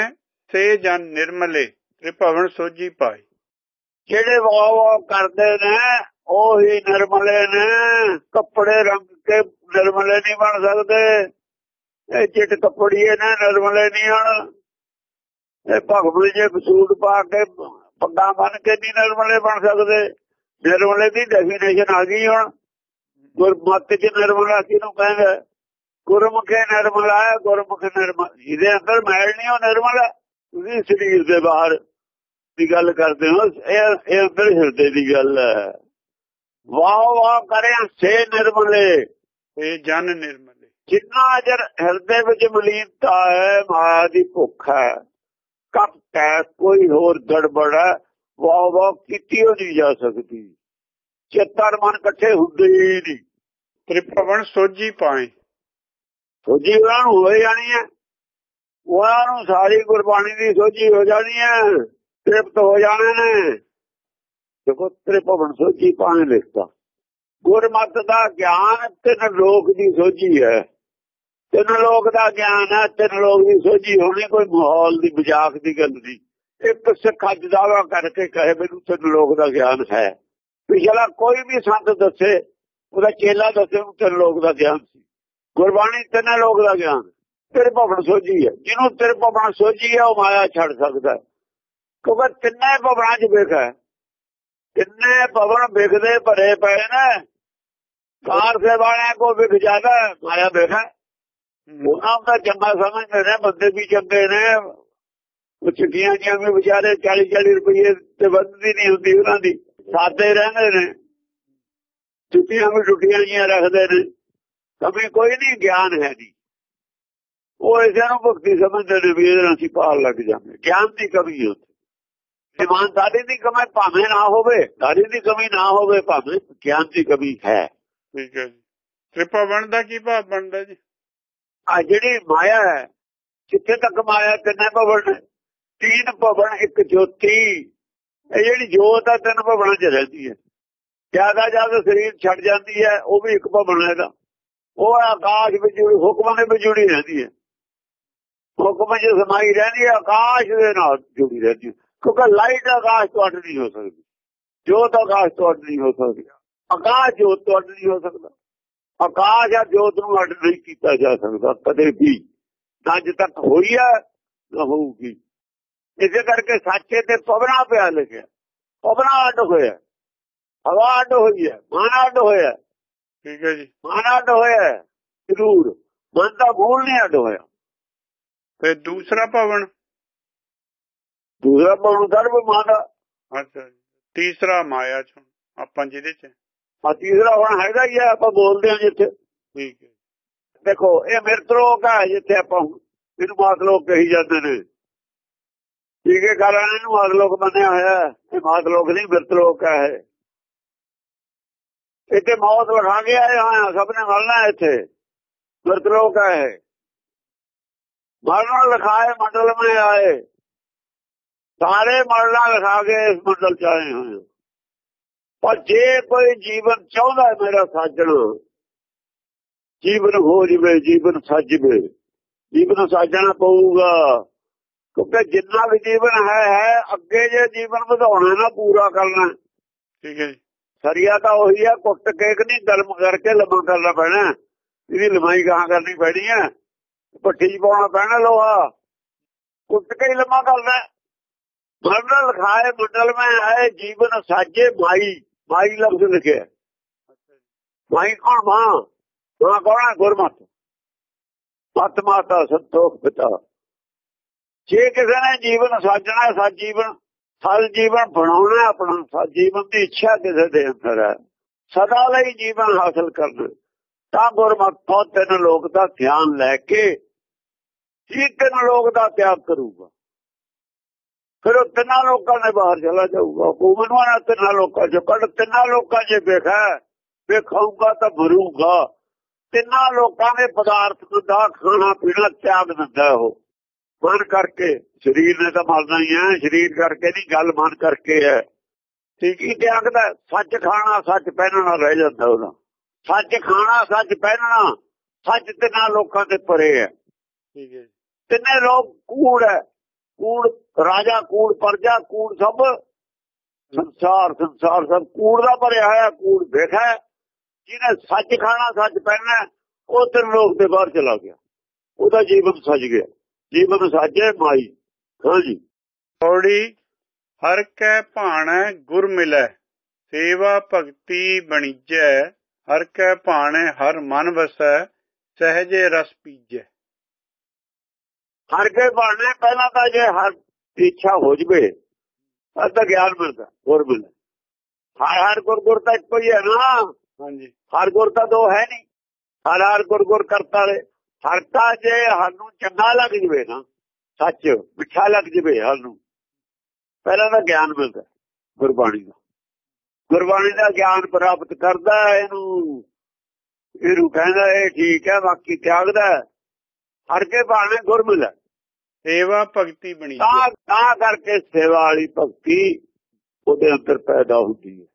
ਸੇ ਜਨ ਨਿਰਮਲੇ ਤ੍ਰਿਭਵਨ ਸੋਜੀ ਪਾਈ ਜਿਹੜੇ ਵਾਹ ਵਾਹ ਕਰਦੇ ਨੇ ਉਹ ਹੀ ਨਿਰਮਲੇ ਨੇ। ਕੱਪੜੇ ਰੰਗ ਕੇ ਨਿਰਮਲੇ ਨਹੀਂ ਬਣ ਸਕਦੇ। ਇਹ ਚਿੱਟ ਕੱਪੜੀਏ ਨੇ ਨਿਰਮਲੇ ਨਹੀਂ ਹਣ ਇਹ ਭਗਵੀ ਜੇ ਸੂਟ ਪਾ ਕੇ ਪੱਗਾਂ ਬੰਨ ਕੇ ਨਹੀਂ ਨਿਰਮਲੇ ਬਣ ਸਕਦੇ। ਨਿਰਮਲੇ ਦੀ ਡੈਫੀਨੇਸ਼ਨ ਆ ਗਈ ਹੁਣ। ਗੁਰਮਤਿ ਚ ਨਿਰਮਲਾ ਕਿਹਨੂੰ ਕਹਿੰਦਾ ਗੁਰਮੁਖੇ ਨਿਰਮਲਾ ਹੈ ਗੁਰਮੁਖ ਨਿਰਮਲ। ਜਿਹਦੇ ਅੰਦਰ ਮੈਲ ਨਹੀਂ, ਉਹ ਨਿਰਮਲ ਹੈ ਤੁਸੀਂ ਸਰੀਰ ਦੇ ਬਾਹਰ ਦੀ ਗੱਲ ਕਰਦੇ ਹੋ, ਇਹ ਇਹ ਅੰਦਰ ਹਿਰਦੇ ਦੀ ਗੱਲ ਹੈ। ਵਾਹ ਵਾਹ ਕਰਿਆ ਸੇ ਨਿਰਮਲੇ ਸੇ ਜਨ ਨਿਰਮਲੇ। ਜਿੰਨਾ ਅਜਰ ਹਿਰਦੇ ਵਿੱਚ ਮਲੀਨਤਾ ਹੈ, ਮਾਇਆ ਦੀ ਭੁੱਖ ਹੈ ਕਪਟ ਹੈ, ਕੋਈ ਹੋਰ ਗੜਬੜ ਹੈ, ਵਾਹ ਵਾਹ ਕੀਤੀ ਹੋ ਨਹੀਂ ਜਾ ਸਕਦੀ। ਚਿੱਤਰ ਮਨ ਇਕੱਠੇ ਹੁੰਦੇ ਹੀ ਨਹੀਂ। ਤ੍ਰਿਭਵਨ ਸੋਜੀ ਪਾਏ। ਸੋਝੀ ਉਹਨਾਂ ਨੂੰ ਹੋ ਜਾਣੀ ਹੈ। ਉਹਨਾਂ ਨੂੰ ਸਾਰੀ ਗੁਰਬਾਣੀ ਦੀ ਸੋਝੀ ਹੋ ਜਾਣੀ ਹੈ। ਤ੍ਰਿਪਤ ਹੋ ਜਾਣੇ ਨੇ। ਦੇਖੋ ਤ੍ਰਿਪਵਨ ਸੋਝੀ ਪਾਣੇ ਲਿਖਤਾ ਗੁਰਮਤ ਦਾ ਗਿਆਨ ਤਿੰਨ ਲੋਕ ਦੀ ਸੋਝੀ ਹੈ। ਤਿੰਨ ਲੋਕ ਦਾ ਗਿਆਨ ਹੈ ਤਿੰਨ ਲੋਕ ਦੀ ਸੋਝੀ ਹੋਣੀ ਕੋਈ ਮਾਹੌਲ ਦੀ ਮਜ਼ਾਕ ਦੀ ਗੱਲ ਨਹੀਂ। ਇੱਕ ਸਿੱਖ ਅੱਜ ਦਾਵਾ ਕਰਕੇ ਕਹੇ ਮੈਨੂੰ ਤਿੰਨ ਲੋਕ ਦਾ ਗਿਆਨ ਹੈ। ਪਿਛਲਾ ਕੋਈ ਵੀ ਸੰਤ ਦੱਸੇ, ਉਹਦਾ ਚੇਲਾ ਦੱਸੇ ਉਹਨੂੰ ਤਿੰਨ ਲੋਕ ਦਾ ਗਿਆਨ ਸੀ। ਗੁਰਬਾਣੀ ਤਿੰਨ ਲੋਕ ਦਾ ਗਿਆਨ। ਤੇਰੇ ਭਵਨ ਸੋਝੀ ਹੈ। ਜਿਹਨੂੰ ਤੇਰੇ ਭਵਨ ਸੋਝੀ ਹੈ, ਉਹ ਮਾਇਆ ਛੱਡ ਸਕਦਾ ਕਿਉਂਕਿ ਤਿੰਨੇ ਭਵਨਾਂ 'ਚ ਵੇਖ ਤਿੰਨੇ ਭਵਨ ਵਿਖਦੇ ਭਰੇ ਪਏ ਨੇ। ਕਾਰ ਸੇ ਵਾਲਿਆਂ ਕੋ ਵਿਖ ਜਾਦਾ ਮਾਇਆ ਵੇਖਾ ਉਹਨਾਂ ਦਾ ਚੰਗਾ ਸਮਝਦੇ ਨੇ, ਬੰਦੇ ਵੀ ਚੰਗੇ ਨੇ। ਉਹ ਚਿੱਟੀਆਂ ਜੀਆਂ ਵੀ ਵਿਚਾਰੇ 40 40 ਰੁਪਏ ਤੇ ਵੱਧਦੀ ਨਹੀਂ ਹੁੰਦੀ ਉਹਨਾਂ ਦੀ। ਸਾਦੇ ਰਹਿੰਦੇ ਨੇ। ਚਿੱਟੀਆਂ ਵੀ ਟੁੱਟੀਆਂ ਜੀਆਂ ਰੱਖਦੇ ਨੇ। ਕਮੀ ਕੋਈ ਨਹੀਂ ਗਿਆਨ ਹੈ ਜੀ। ਉਹ ਇਸੇ ਨੂੰ ਭਗਤੀ ਸਮਝਦੇ ਨੇ ਵੀ ਇਹਦੇ ਨਾਲ ਅਸੀਂ ਪਾਰ ਲੱਗ ਜਾਂਦੇ। ਗਿਆਨ ਦੀ ਕਮੀ ਹੁੰਦੀ ਇਮਾਨਦਾਰੀ ਦੀ ਕਮੀ ਭਾਵੇਂ ਨਾ ਹੋਵੇ ਦਾਰੀ ਦੀ ਕਮੀ ਨਾ ਹੋਵੇ ਭਾਵੇਂ ਗਿਆਨ ਦੀ ਕਮੀ ਹੈ। ਠੀਕ ਹੈ ਜੀ। ਤ੍ਰਿਭਵਨ ਦਾ ਕੀ ਭਾਵ ਬਣਦਾ ਜੀ? ਆ ਜਿਹੜੀ ਮਾਇਆ ਹੈ ਕਿੱਥੇ ਤੱਕ ਮਾਇਆ ਕਿੰਨੇ ਭਵਨ ਤੀਨ ਭਵਨ ਇੱਕ ਜੋਤੀ। ਇਹ ਜਿਹੜੀ ਜੋਤ ਆ, ਤਿੰਨ ਭਵਨਾਂ 'ਚ ਰਹਿੰਦੀ ਹੈ। ਜ਼ਿਆਦਾ ਜ਼ਿਆਦਾ ਸਰੀਰ ਛੱਡ ਜਾਂਦੀ ਹੈ, ਉਹ ਵੀ ਇੱਕ ਭਵਨ ਹੈ ਉਹ ਆਕਾਸ਼ ਵਿੱਚ ਜੁੜੀ, ਹੁਕਮਾਂ ਦੇ ਵਿੱਚ ਜੁੜੀ ਰਹਿੰਦੀ ਹੈ। ਹੁਕਮ ਜੇ ਸਮਾਈ ਰਹਿੰਦੀ ਹੈ, ਆਕਾਸ਼ ਦੇ ਨਾਲ ਜੁੜੀ ਰਹਿੰਦੀ ਹੈ। ਕਿਉਂਕਿ ਲਾਈਟ ਆਕਾਸ਼ ਤੋਂ ਅੱਡ ਨਹੀਂ ਹੋ ਸਕਦੀ। ਜੋਤ ਆਕਾਸ਼ ਤੋਂ ਅੱਡ ਨਹੀਂ ਹੋ ਸਕਦੀ। ਆਕਾਸ਼ ਜੋਤ ਤੋਂ ਅੱਡ ਨਹੀਂ ਹੋ ਸਕਦਾ। ਆਕਾਸ਼ ਆ ਜੋਤ ਨੂੰ ਅੱਡ ਨਹੀਂ ਕੀਤਾ ਜਾ ਸਕਦਾ, ਕਦੇ ਵੀ। ਨਾ ਅੱਜ ਤੱਕ ਹੋਈ ਹੈ ਨਾ ਹੋਊਗੀ। ਇਸੇ ਕਰਕੇ ਸੱਚੇ ਤੇ ਪਵਨਾ ਪਿਆ ਲਿਖਿਆ। ਪਵਨਾ ਅੱਡ ਹੋਇਆ। ਹਵਾ ਅੱਡ ਹੋਈ ਹੈ। ਮਨ ਅੱਡ ਹੋਇਆ। ਠੀਕ ਹੈ ਜੀ। ਮਨ ਅੱਡ ਹੋਇਆ ਜ਼ਰੂਰ। ਮਨ ਦਾ ਮੂਲ ਨਹੀਂ ਅੱਡ ਹੋਇਆ। ਤੇ ਦੂਸਰਾ ਭਵਨ ਦੂਸਰਾ ਪਵਨ ਸਰਬ ਮਨ। ਅੱਛਾ ਜੀ। ਤੀਸਰਾ ਮਾਇਆ ਚ ਆਪਾਂ ਜਿਹਦੇ ਚ ਆ ਤੀਸਰਾ ਹੁਣ ਹੈਗਾ ਹੀ ਆ ਆਪਾਂ ਬੋਲਦੇ ਹਾਂ ਜਿੱਥੇ। ਠੀਕ ਹੈ। ਦੇਖੋ ਇਹ ਮਿਰਤਲੋਕ ਹੈ ਜਿੱਥੇ ਆਪਾਂ ਇਹਨੂੰ ਮਾਤਲੋਕ ਕਹੀ ਜਾਂਦੇ ਨੇ। ਟੀਕੇ ਕਾਰਨ ਇਹਨੂੰ ਮਾਤਲੋਕ ਮੰਨਿਆ ਹੋਇਆ ਇਹ ਮਾਤਲੋਕ ਨਹੀਂ ਮਿਰਤਲੋਕ ਹੈ ਇੱਥੇ ਮੌਤ ਲਗਾ ਕੇ ਆਏ ਹਾਂ, ਸਭ ਨੇ ਮਰਨਾ ਇੱਥੇ। ਮਿਰਤਲੋਕ ਹੈ ਮਰਨਾ ਲਿਖਾਏ, ਮੰਡਲ में ਆਏ। ਸਾਰੇ ਮਰਨਾ ਲਿਖਾ ਕੇ ਇਸ ਮੰਡਲ ਚ ਆਏ ਹੋਏ ਪਰ ਜੇ ਕੋਈ ਜੀਵਨ ਚਾਹੁੰਦਾ ਮੇਰਾ ਸਾਜਣ, ਜੀਵਨ ਹੋ ਜਵੇ, ਜੀਵਨ ਸੱਜਵੇ। ਜੀਵਨ ਸਾਜਣਾ ਪਊਗਾ। ਕਿਉਂਕਿ ਜਿੰਨਾ ਵੀ ਜੀਵਨ ਹੈ ਹੈ ਅੱਗੇ ਜੇ ਜੀਵਨ ਵਧਾਉਣਾ ਨਾ ਪੂਰਾ ਕਰਨਾ। ਠੀਕ ਹੈ ਸਰੀਆ ਤਾਂ ਉਹੀ ਆ ਕੁੱਟ ਕੇ ਕਿ ਨਹੀਂ ਗਰਮ ਕਰਕੇ ਲੰਮਾ ਕਰਨਾ ਪੈਣਾ। ਇਹਦੀ ਲੰਮਾਈ ਗਾਂ ਕਰਨੀ ਪੈਣੀ ਹੈ ਪੱਠੀ ਪਾਉਣਾ ਪੈਣਾ ਲੋਹਾ। ਕੁੱਟ ਕੇ ਹੀ ਲੰਮਾ ਕਰਨਾ। ਮਰਨ ਲਿਖਾਏ ਮੰਡਲ ਮੈਂ ਆਏ ਜੀਵਨ ਸਾਜੇ ਮਾਈ। ਮਾਈ ਲਫ਼ਜ਼ ਲਿਖਿਆ। ਮਾਈ ਕੌਣ? ਮਾਂ। ਮਾਂ ਕੌਣ ਹੈ ਗੁਰਮਤ। ਮਤ ਮਾਤਾ ਸੰਤੋਖ ਪਿਤਾ। ਜੇ ਕਿਸੇ ਨੇ ਜੀਵਨ ਸਾਜਣਾ ਸੱਚ ਜੀਵਨ ਸੱਚ ਜੀਵਨ ਬਣਾਉਣਾ ਆਪਣਾ ਸੱਚ ਜੀਵਨ ਦੀ ਇੱਛਾ ਕਿਸੇ ਦੇ ਅੰਦਰ ਹੈ। ਸਦਾ ਲਈ ਜੀਵਨ ਹਾਸਲ ਕਰਨਾ। ਤਾਂ ਗੁਰਮਤ ਤਿੰਨ ਲੋਕ ਦਾ ਧਿਆਨ ਲੈ ਕੇ ਹੀ ਤਿੰਨ ਲੋਕ ਦਾ ਤਿਆਗ ਕਰੂਗਾ। ਫਿਰ ਉਹ ਤਿੰਨਾਂ ਲੋਕਾਂ ਦੇ ਬਾਹਰ ਚਲਾ ਜਾਊਗਾ। ਹੁਕਮਨਵਾਨਾ ਤਿੰਨਾਂ ਲੋਕਾਂ ਚ, ਪਰ ਤਿੰਨਾਂ ਲੋਕਾਂ ਜੇ ਵੇਖਾ ਵੇਖਾਊਗਾ ਤਾਂ ਮਰੂਗਾ। ਤਿੰਨਾਂ ਲੋਕਾਂ ਦੇ ਪਦਾਰਥ ਦਾ ਖਾਣਾ ਪੀਣਾ ਤਿਆਗ ਦਿੰਦਾ ਉਹ। ਮਨ ਕਰਕੇ ਸਰੀਰ ਨੇ ਤਾਂ ਮਰਨਾ ਹੀ ਹੈ ਸਰੀਰ ਕਰਕੇ ਨਹੀਂ ਗੱਲ ਮਨ ਕਰਕੇ ਹੈ। ਠੀਕ ਹੀ ਤਿਆਗਦਾ ਸੱਚ ਖਾਣਾ ਸੱਚ ਪਹਿਨਣਾ ਰਹਿ ਜਾਂਦਾ ਉਹਦਾ। ਸੱਚ ਖਾਣਾ ਸੱਚ ਪਹਿਨਣਾ ਸੱਚ ਤਿੰਨਾਂ ਲੋਕਾਂ ਦੇ ਪਰੇ ਹੈ। ਠੀਕ ਹੈ ਤਿੰਨੇ ਲੋਕ ਕੂੜ ਹੈ। ਕੂੜ ਰਾਜਾ ਕੂੜ ਪਰਜਾ ਕੂੜ ਸਭ ਸੰਸਾਰ ਸੰਸਾਰ ਸਭ ਕੂੜ ਦਾ ਭਰਿਆ ਹੋਇਆ ਕੂੜ ਵੇਖਾ ਜਿਹਨੇ ਸੱਚ ਖਾਣਾ ਸੱਚ ਪਹਿਨਣਾ ਉਹ ਤਿੰਨ ਲੋਕ ਦੇ ਬਾਹਰ ਚਲਾ ਗਿਆ। ਉਹਦਾ ਜੀਵਨ ਸੱਜ ਗਿਆ। ਜੀਵਨ ਸਾਜੇ ਮਾਈ। ਹਾਂਜੀ ਪੌੜੀ ਹਰ ਕੈ ਭਾਣੈ ਗੁਰ ਮਿਲੈ ਸੇਵਾ ਭਗਤੀ ਬਣੀਜੈ ਹਰ ਕੈ ਭਾਣੈ ਹਰ ਮਨ ਵਸੈ ਸਹਜੇ ਰਸ ਪੀਜੈ। ਹਰ ਕੇ ਬਾਣੇ ਪਹਿਲਾਂ ਤਾਂ ਜੇ ਹਰ ਇੱਛਾ ਹੋ ਜਵੇ ਤਾਂ ਗਿਆਨ ਮਿਲਦਾ ਗੁਰ ਮਿਲਦਾ ਹਰ ਹਰ ਗੁਰ ਗੁਰ ਤਾਂ ਇੱਕੋ ਹੀ ਹੈ ਨਾ। ਹਾਂਜੀ। ਹਰ ਗੁਰ ਤਾਂ ਦੋ ਹੈ ਨਹੀਂ। ਹਰ ਹਰ ਗੁਰ ਗੁਰ ਕਰਤਾ ਰੇ ਹਰ ਤਾਂ ਜੇ ਸਾਨੂੰ ਚੰਗਾ ਲੱਗ ਜਵੇ ਨਾ ਸੱਚ ਮਿੱਠਾ ਲੱਗ ਜਵੇ ਸਾਨੂੰ ਪਹਿਲਾਂ ਤਾਂ ਗਿਆਨ ਮਿਲਦਾ ਗੁਰਬਾਣੀ ਦਾ। ਗੁਰਬਾਣੀ ਦਾ ਗਿਆਨ ਪ੍ਰਾਪਤ ਕਰਦਾ ਇਹਨੂੰ ਇਹਨੂੰ ਕਹਿੰਦਾ ਇਹ ਠੀਕ ਹੈ ਬਾਕੀ ਤਿਆਗਦਾ ਹਰ ਕੇ ਬਾਣੇ ਗੁਰ ਮਿਲਦਾ ਸੇਵਾ ਭਗਤੀ ਬਣੀਜੈ ਤਾਂ ਤਾਂ ਕਰਕੇ ਸੇਵਾ ਵਾਲੀ ਭਗਤੀ ਉਹਦੇ ਅੰਦਰ ਪੈਦਾ ਹੁੰਦੀ ਹੈ।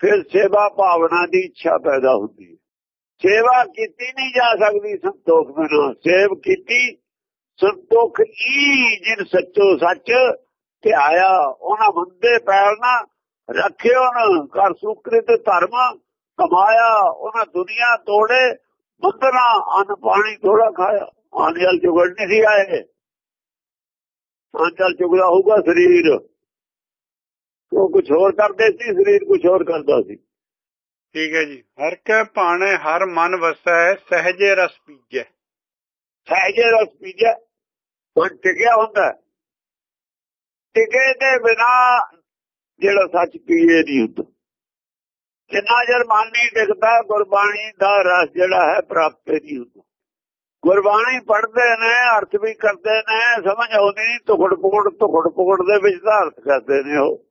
ਫਿਰ ਸੇਵਾ ਭਾਵਨਾ ਦੀ ਇੱਛਾ ਪੈਦਾ ਹੁੰਦੀ ਹੈ। ਸੇਵਾ ਕੀਤੀ ਨਹੀਂ ਜਾ ਸਕਦੀ ਸੰਤੋਖ ਬਿਨਾ ਸੇਵ ਕੀਤੀ ਸੰਤੋਖ ਹੀ ਜਿਨ ਸੱਚੋ ਸੱਚ ਤੇ ਆਇਆ ਉਹਨਾਂ ਬੰਦੇ ਪੈਰ ਨਾ ਰੱਖਿਓ ਨਾ ਕਰ ਸੁਕ੍ਰਿਤ ਧਰਮ ਕਮਾਇਆ। ਉਹਨਾਂ ਦੁਨੀਆ ਤੋੜੇ ਬੰਦਨਾ ਅਨ ਪਾਣੀ ਥੋੜਾ ਖਾਇਆ। ਆਨਿਆਲ ਜੁਗੜ ਨਹੀਂ ਸੀ ਆਏ। ਆਨਿਆਲ ਚੁਗਦਾ ਹੋਊਗਾ ਸਰੀਰ। ਉਹ ਕੁਝ ਹੋਰ ਕਰਦੇ ਸੀ, ਸਰੀਰ ਕੁਝ ਹੋਰ ਕਰਦਾ ਸੀ। ਠੀਕ ਹੈ ਜੀ। ਹਰ ਕੈ ਭਾਣੇ, ਹਰ ਮਨ ਵਸੈ, ਸਹਜੇ ਰਸ ਪੀਜੈ। ਸਹਿਜੇ ਰਸ ਪੀਜਾ। ਮਨ ਟਿਕਿਆ ਹੁੰਦਾ। ਟਿਕੇ ਦੇ ਬਿਨਾ ਜਿਹੜਾ ਸੱਚ ਪੀਏ ਨਹੀਂ ਹੁੰਦਾ। ਜਿੰਨਾ ਜਰ ਮਨ ਨਹੀਂ ਟਿਕਦਾ, ਗੁਰਬਾਣੀ ਦਾ ਰਸ ਜਿਹੜਾ ਹੈ ਪ੍ਰਾਪਤ ਨਹੀਂ ਹੁੰਦਾ। ਗੁਰਬਾਣੀ ਪੜ੍ਹਦੇ ਨੇ, ਅਰਥ ਵੀ ਕਰਦੇ ਨੇ, ਸਮਝ ਆਉਂਦੀ ਨਹੀਂ ਤੁਖੜ ਪੋੜ ਤੁਖੜ ਪੋੜ ਦੇ ਵਿੱਚ ਦਾ ਅਰਥ ਕਰਦੇ ਨੇ ਉਹ।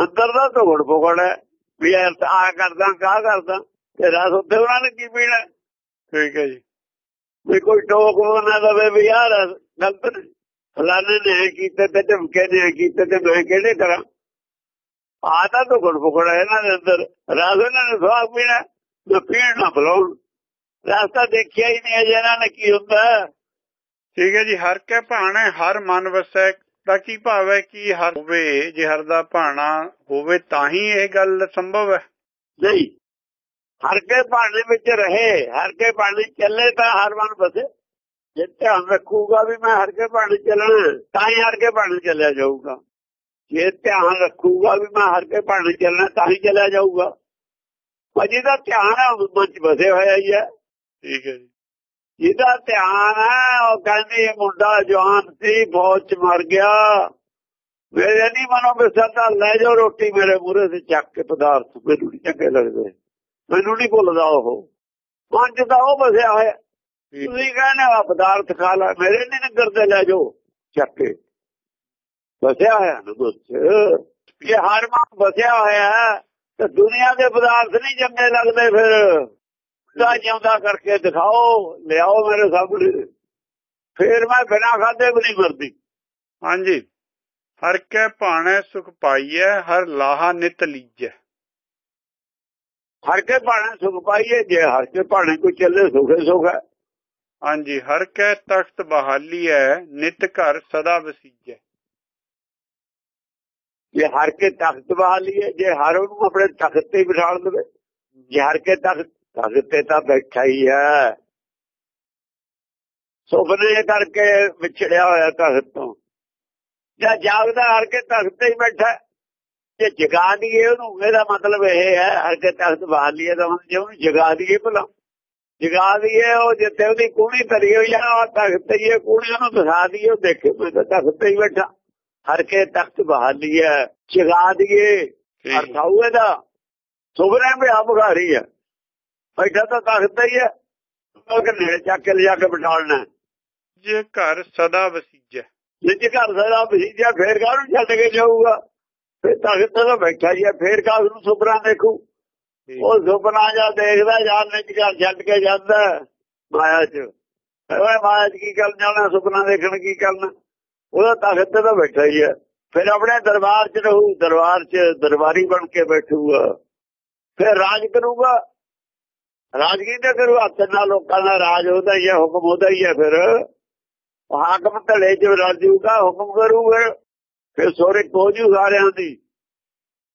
ਅੰਦਰ ਦਾ ਤੁਖੜ ਪੋੜ ਹੈ। ਵੀ ਅਰਥ ਆ ਕਰਦਾ ਕਾ ਕਰਦਾ, ਤੇ ਰਸ ਉੱਥੇ ਉਹਨਾਂ ਨੇ ਕੀ ਪੀਣਾ? ਠੀਕ ਹੈ ਜੀ। ਵੀ ਕੋਈ ਟੋਕ ਬਣਾ ਦਵੇ ਵੀ ਯਾਰ ਗਲਤ ਨੇ। ਫਲਾਣੇ ਨੇ ਕੀਤੇ ਤੇ ਝਮਕੇ ਨੇ ਕੀਤੇ ਤੇ ਮੈਂ ਕਿਹੜੇ ਕਰਾਂ? ਆ ਤਾਂ ਤੁਖੜ ਪੋੜ ਹੈ ਇਹਨਾਂ ਦੇ ਅੰਦਰ। ਰਸ ਇਹਨਾਂ ਨੇ ਸਵਾਗ ਪੀਣਾ, ਮੈਂ ਪੀਣ ਨਾ ਬਲਾਉਣ ਰਸਤਾ ਦੇਖਿਆ ਹੀ ਨਹੀਂ ਅਜੇ ਇਹਨਾਂ ਨੇ ਕੀ ਹੁੰਦਾ। ਠੀਕ ਹੈ ਜੀ, ਹਰ ਕੇ ਭਾਣੇ, ਹਰ ਮਨ ਵਸੈ ਦਾ ਕੀ ਭਾਵ ਹੈ ਕਿ ਹਰ ਹੋਵੇ ਜੇ ਹਰ ਦਾ ਭਾਣਾ ਹੋਵੇ ਤਾਂ ਹੀ ਇਹ ਗੱਲ ਸੰਭਵ ਹੈ। ਨਹੀਂ। ਹਰ ਕੇ ਭਾਣੇ ਵਿੱਚ ਰਹੇ ਹਰ ਕੇ ਭਾਣੇ ਚੱਲੇ ਤਾਂ ਹਰ ਮਨ ਬਸੇ। ਜੇ ਧਿਆਨ ਰੱਖੂਗਾ ਵੀ ਮੈਂ ਹਰ ਕੇ ਭਾਣੇ ਚੱਲਣਾ ਤਾਂ ਹੀ ਹਰ ਕੇ ਭਾਣੇ ਚੱਲਿਆ ਜਾਊਗਾ। ਜੇ ਧਿਆਨ ਰੱਖੂਗਾ ਵੀ ਮੈਂ ਹਰ ਕੇ ਭਾਣੇ ਚੱਲਣਾ ਤਾਂ ਹੀ ਚੱਲਿਆ ਜਾਊਗਾ। ਅਜੇ ਦਾ ਧਿਆਨ ਮਨ ਚ ਬਸੇ ਹੋਇਆ ਹੀ ਹੈ। ਠੀਕ ਹੈ ਜੀ। ਜਿਹਦਾ ਧਿਆਨ ਹੈ ਉਹ ਕਹਿੰਦੀ ਮੁੰਡਾ ਜਵਾਨ ਸੀ ਚ ਮਰ ਗਿਆ। ਮੇਰੇ ਨਹੀਂ ਮਨੋਂ ਬਿਸਰਦਾ ਲੈ ਜਾਓ ਰੋਟੀ ਮੇਰੇ ਮੂਹਰੇ ਤੇ ਚੱਕ ਕੇ ਪਦਾਰਥ ਮੈਨੂੰ ਨਹੀਂ ਚੰਗੇ ਲੱਗਦੇ। ਮੈਨੂੰ ਨਹੀਂ ਭੁੱਲਦਾ ਉਹ। ਚ ਤਾਂ ਉਹ ਬਸਿਆ ਹੋਇਆ। ਤੁਸੀਂ ਕਹਿੰਦੇ ਆ ਪਦਾਰਥ ਖਾ ਲੈ ਮੇਰੇ ਨਹੀਂ ਨਗਰ ਤੇ ਲੈ ਜਾਓ ਚੱਕ ਕੇ। ਬਸਿਆ ਹੋਇਆ ਨਾ ਦੁੱਤ ਇਹ ਹਰ ਮਨ ਬਸਿਆ ਹੋਇਆ ਤੇ ਦੁਨੀਆ ਦੇ ਪਦਾਰਥ ਨਹੀਂ ਚੰਗੇ ਲੱਗਦੇ ਫਿਰ। ਦਾ ਜਿਉਂਦਾ ਕਰਕੇ ਦਿਖਾਓ ਲਿਆਓ ਮੇਰੇ ਸਾਹਮਣੇ ਫੇਰ ਮੈਂ ਬਿਨਾ ਖਾਦੇ ਵੀ ਨਹੀਂ ਮਰਦੀ ਹਾਂਜੀ। ਹਰ ਕੇ ਭਾਣੇ ਸੁਖ ਪਾਈਐ ਹਰ ਲਾਹਾ ਨਿਤ ਲੀਜੈ। ਹਰ ਕੇ ਭਾਣੇ ਸੁਖ ਪਾਈਏ ਜੇ ਹਰ ਕੇ ਭਾਣੇ ਕੋਈ ਚੱਲੇ ਸੁਖੇ ਸੁਖ ਹੈ। ਹਾਂਜੀ ਹਰ ਕੇ ਤਖਤ ਬਹਾਲੀਐ ਨਿਤ ਘਰ ਸਦਾ ਵਸੀਜੈ। ਜੇ ਹਰ ਕੇ ਤਖਤ ਬਹਾ ਲਈਏ ਜੇ ਹਰ ਉਹਨੂੰ ਆਪਣੇ ਤਖਤ ਤੇ ਬਿਠਾ ਲਵੇ ਜੇ ਹਰ ਕੇ ਤਖਤ ਤਖਤ ਤੇ ਤਾਂ ਬੈਠਾ ਹੀ ਹੈ। ਸੁਪਨੇ ਕਰਕੇ ਵਿਛੜਿਆ ਹੋਇਆ ਤਖਤ ਤੋਂ। ਜਾਂ ਜਾਗਦਾ ਹਰ ਕੇ ਤਖਤ ਤੇ ਹੀ ਬੈਠਾ। ਜੇ ਜਗਾ ਦਈਏ ਉਹਨੂੰ ਇਹਦਾ ਮਤਲਬ ਇਹ ਹੈ ਹਰ ਕੇ ਤਖਤ ਬਹਾ ਲਈਏ ਤਾਂ ਜੇ ਉਹਨੂੰ ਜਗਾ ਦਈਏ ਭਲਾ। ਜਗਾ ਦਈਏ ਉਹ ਜਿੱਥੇ ਉਹਦੀ ਕੂਣੀ ਧਰੀ ਹੋਈ ਆ ਉਹ ਤਖਤ ਤੇ ਹੀ ਕੂਣੀ ਉਹਨੂੰ ਦਿਖਾ ਦਈਏ ਉਹ ਦੇਖੇ ਮੈਂ ਤਾਂ ਤਖਤ ਤੇ ਹੀ ਬੈਠਾ। ਹਰ ਕੇ ਤਖਤ ਬਹਾ ਲਈਏ ਜਗਾ ਦਈਏ। ਅਰਥ ਆਊ ਇਹਦਾ। ਸੁਭਰੇ ਵੀ ਆ ਬੁਖਾਰੀ ਹੈ। ਬੈਠਾ ਤਾਂ ਤਖਤ ਤੇ ਹੀ ਹੈ। ਕਿ ਨੇੜੇ ਚੱਕ ਕੇ ਲਿਜਾ ਕੇ ਬਿਠਾਉਣਾ। ਜੇ ਘਰ ਸਦਾ ਵਸੀਜੈ। ਜੇ ਘਰ ਸਾਰਾ ਭਜੀਆ ਫੇਰ ਕਾਹਨੂੰ ਛੱਡ ਕੇ ਜਾਊਗਾ? ਫੇਰ ਤਖਤ ਤੇ ਤਾਂ ਬੈਠਾ ਹੀ ਹੈ। ਫੇਰ ਕਾਹ ਨੂੰ ਸੁਪਨਾ ਦੇਖੂ? ਉਹ ਸੁਪਨਾ ਜਾਂ ਦੇਖਦਾ ਜਾਂ ਨਿੱਜ ਘਰ ਛੱਡ ਕੇ ਜਾਂਦਾ। ਮਾਇਆ 'ਚ। ਓਏ ਮਾਇਆ 'ਚ ਕੀ ਕਰਨ ਜਾਣਾ? ਸੁਪਨਾ ਦੇਖਣ ਕੀ ਕਰਨਾ? ਉਹਦਾ ਤਖਤ ਤੇ ਤਾਂ ਬੈਠਾ ਹੀ ਹੈ। ਫਿਰ ਆਪਣੇ ਦਰਬਾਰ 'ਚ ਰਹੂ। ਦਰਬਾਰ 'ਚ ਦਰਬਾਰੀ ਬਣ ਕੇ ਬੈਠੂਗਾ। ਫਿਰ ਰਾਜ ਕਰੂਗਾ। ਰਾਜ ਕਿਹਦੇ ਕਰੂ ਹੱਥ ਨਾਲ ਲੋਕਾਂ ਦਾ ਰਾਜ ਉਹਦਾ ਹੀ ਹੈ ਹੁਕਮ ਉਹਦਾ ਹੀ ਹੈ ਫਿਰ। ਹਾਕਮ ਢਲੇ 'ਚ ਰਾਜੂਗਾ ਹੁਕਮ ਕਰੂਗਾ ਫਿਰ ਸੋਰੇ ਕੋਜੂ ਸਾਰਿਆਂ ਦੀ।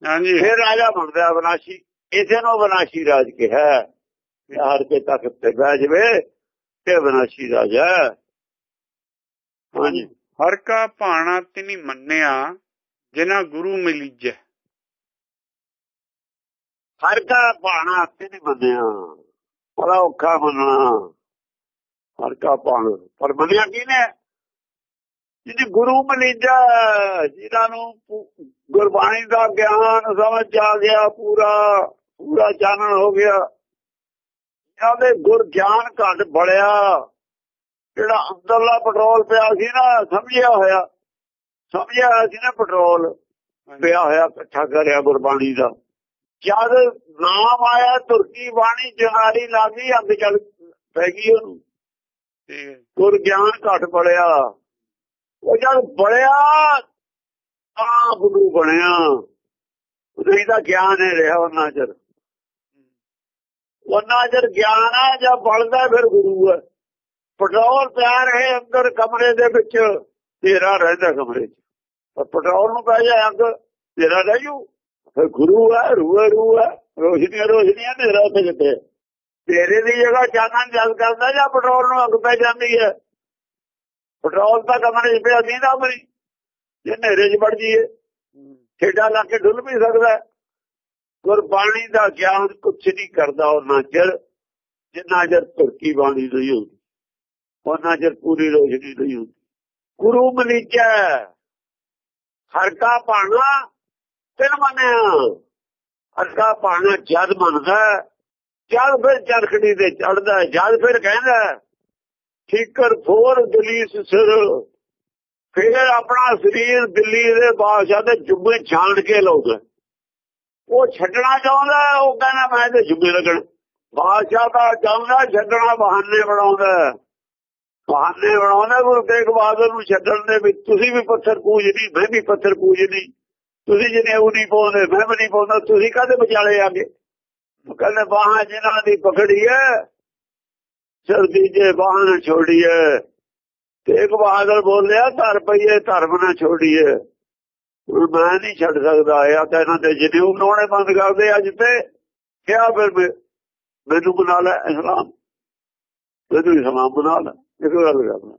ਹਾਂਜੀ। ਫਿਰ ਰਾਜਾ ਬਣਦਾ ਅਬਨਾਸ਼ੀ ਇਸੇ ਨੂੰ ਅਬਨਾਸ਼ੀ ਰਾਜ ਕਿਹਾ ਹਰ ਕੇ ਤਖਤ ਤੇ ਬਹਿ ਜਵੇ ਤੇ ਅਬਨਾਸ਼ੀ ਰਾਜਾ। ਹਾਂਜੀ। ਹਰ ਕਾ ਭਾਣਾ ਤਿਨੀ ਮੰਨਿਆ ਜਿਨਾ ਗੁਰੂ ਮਿਲੀਜੈ। ਹਰ ਕਾ ਬਾਣਾ ਤੇ ਨਹੀਂ ਮੰਨਿਆ। ਬੜਾ ਔਖਾ ਮੰਨਣਾ ਹਰ ਕਾ ਪਰ ਮੰਨਿਆ ਕਿਨੇ ਜਿਹਨੇ ਗੁਰੂ ਮਲੀਜਾ ਜਿਨ੍ਹਾਂ ਨੂੰ ਗੁਰਬਾਣੀ ਦਾ ਗਿਆਨ ਸਮਝ ਆ ਗਿਆ ਪੂਰਾ ਪੂਰਾ ਚਾਨਣ ਹੋ ਗਿਆ। ਉਹਦੇ ਗੁਰ ਗਿਆਨ ਘਟ ਬੜਿਆ। ਜਿਹੜਾ ਅੰਦਰਲਾ ਪੈਟਰੋਲ ਪਿਆ ਸੀ ਨਾ, ਸਮਝਿਆ ਹੋਇਆ। ਸਮਝਿਆ ਹੋਇਆ ਸੀ ਨਾ ਪੈਟਰੋਲ। ਪਿਆ ਹੋਇਆ, ਇਕੱਠਾ ਕਰਿਆ ਗੁਰਬਾਣੀ ਦਾ। ਜਦ ਨਾਮ ਆਇਆ ਤੁਰਕੀ ਬਾਣੀ ਜਹਾਰੀ ਲਾਗੀ ਅੱਗ ਚੱਲ ਪੈ ਗਈ ਉਹਨੂੰ। ਠੀਕ ਹੈ ਗੁਰ ਗਿਆਨ ਘਟ ਬੜਿਆ। ਉਹ ਜਦ ਬੜਿਆ ਤਾਂ ਗੁਰੂ ਬਣਿਆ। ਨਹੀਂ ਤਾਂ ਗਿਆਨ ਹੀ ਰਿਹਾ ਉਹਨਾਂ ਚਿਰ। ਉਹਨਾਂ ਚਿਰ ਗਿਆਨ ਆ ਜਾਂ ਬਲਦਾ ਫਿਰ ਗੁਰੂ ਹੈ ਪੈਟਰੋਲ ਪਿਆ ਰਹੇ ਅੰਦਰ ਕਮਰੇ ਦੇ ਵਿੱਚ ਤੇਰਾ ਰਹਿੰਦਾ ਕਮਰੇ 'ਚ। ਪਰ ਪੈਟਰੋਲ ਨੂੰ ਪੈ ਜਾਏ ਅੱਗ ਤੇਰਾ ਰਹਿ ਜੂ। ਫਿਰ ਗੁਰੂ ਹੈ ਰੂਹ ਰੂਹ ਹੈ ਰੋਸ਼ਨੀ ਰੋਸ਼ਨੀ ਹੈ ਤੇਰਾ ਉੱਥੇ ਕਿਤੇ ਤੇਰੇ ਦੀ ਜਗ੍ਹਾ ਚਾਨਣ ਜਲ ਕਰਦਾ ਜਾਂ ਪੈਟਰੋਲ ਨੂੰ ਅੱਗ ਪੈ ਜਾਂਦੀ ਹੈ? ਪੈਟਰੋਲ ਤਾਂ ਕਮਰੇ 'ਚ ਪਿਆ ਨਹੀਂ ਨਾ ਮਰੀ ਜੇ ਹਨੇਰੇ 'ਚ ਵੜ ਜੀਏ ਠੇਡਾ ਲਾ ਕੇ ਡੁੱਲ ਵੀ ਸਕਦਾ ਗੁਰਬਾਣੀ ਦਾ ਗਿਆਨ ਕੁਛ ਨਹੀਂ ਕਰਦਾ ਉਹਨਾਂ ਚਿਰ, ਜਿੰਨਾ ਚਿਰ ਤੁਰਕੀ ਬਾਣੀ ਨਹੀਂ ਹੁੰਦੀ, ਉਹਨਾਂ ਚਿਰ ਪੂਰੀ ਰੋਸ਼ਨੀ ਨਹੀਂ ਹੁੰਦੀ। ਗੁਰੂ ਮਲੀਜਾ ਹਰ ਕਾ ਪਾਣਾ ਫਿਰ ਮੰਨਿਆ। ਹਰ ਕਾ ਪਾਣਾ ਜਦ ਮੰਨਦਾ ਜਦ ਫਿਰ ਚਰਖੜੀ ਤੇ ਚੜਦਾ ਜਦ ਫਿਰ ਕਹਿੰਦਾ ਠੀਕਰ ਫੋਰ ਦਲੀਸ ਸਿਰ। ਫਿਰ ਆਪਣਾ ਸਰੀਰ ਦਿੱਲੀ ਦੇ ਬਾਦਸ਼ਾਹ ਦੇ ਜੁੱਬੇ ਛਾਣ ਕੇ ਲਾਉਂਦਾ ਉਹ ਛੱਡਣਾ ਚਾਹੁੰਦਾ ਉਹ ਕਹਿੰਦਾ ਮੈਂ ਤੇ ਜੁੱਬੇ ਲੱਗਣ। ਬਾਦਸ਼ਾਹ ਦਾ ਚਾਹੁੰਦਾ ਛੱਡਣਾ ਬਹਾਨੇ ਬਣਾਉਂਦਾ ਬਹਾਨੇ ਬਣਾਉਂਦਾ ਗੁਰੂ ਤੇਗ ਬਹਾਦਰ ਨੂੰ ਛੱਡਣ ਦੇ ਵਿੱਚ, ਤੁਸੀਂ ਵੀ ਪੱਥਰ ਪੂਜਨੀ, ਮੈਂ ਵੀ ਪੱਥਰ ਪੂਜਨੀ। ਤੁਸੀਂ ਜਿਹਨੇ ਉਹ ਨਹੀਂ ਪਾਉਂਦੇ ਮੈਂ ਵੀ ਨਹੀਂ ਪਾਉਂਦਾ, ਤੁਸੀਂ ਕਾਹਦੇ ਵਿਚਾਲੇ ਆ ਗਏ ਕਹਿੰਦੇ, ਬਾਹਾਂ ਜਿਨ੍ਹਾਂ ਦੀ ਪਕੜੀ ਹੈ ਸਰਦੀ ਜੇ ਛੋੜੀ ਹੈ। ਤੇ ਇੱਕ ਬਾਦਲ ਬੋਲਿਆ, ਧਰ ਪਈਏ ਧਰਮ ਨਾ ਛੋੜੀਏ ਹੁਣ ਮੈਂ ਨਹੀਂ ਛੱਡ ਸਕਦਾ ਆ ਤਾਂ ਇਹਨਾਂ ਦੇ ਜਨੇਊ ਬਣਾਉਣੇ ਬੰਦ ਕਰਦੇ ਅੱਜ ਤੇ। ਕਿਹਾ ਫਿਰ ਮੈਨੂੰ ਬਣਾ ਲੈ ਇਸਲਾਮ। ਮੈਨੂੰ ਇਸਲਾਮ ਬਣਾ ਲੈ ਇਹ ਗੱਲ ਕਰਦਾ।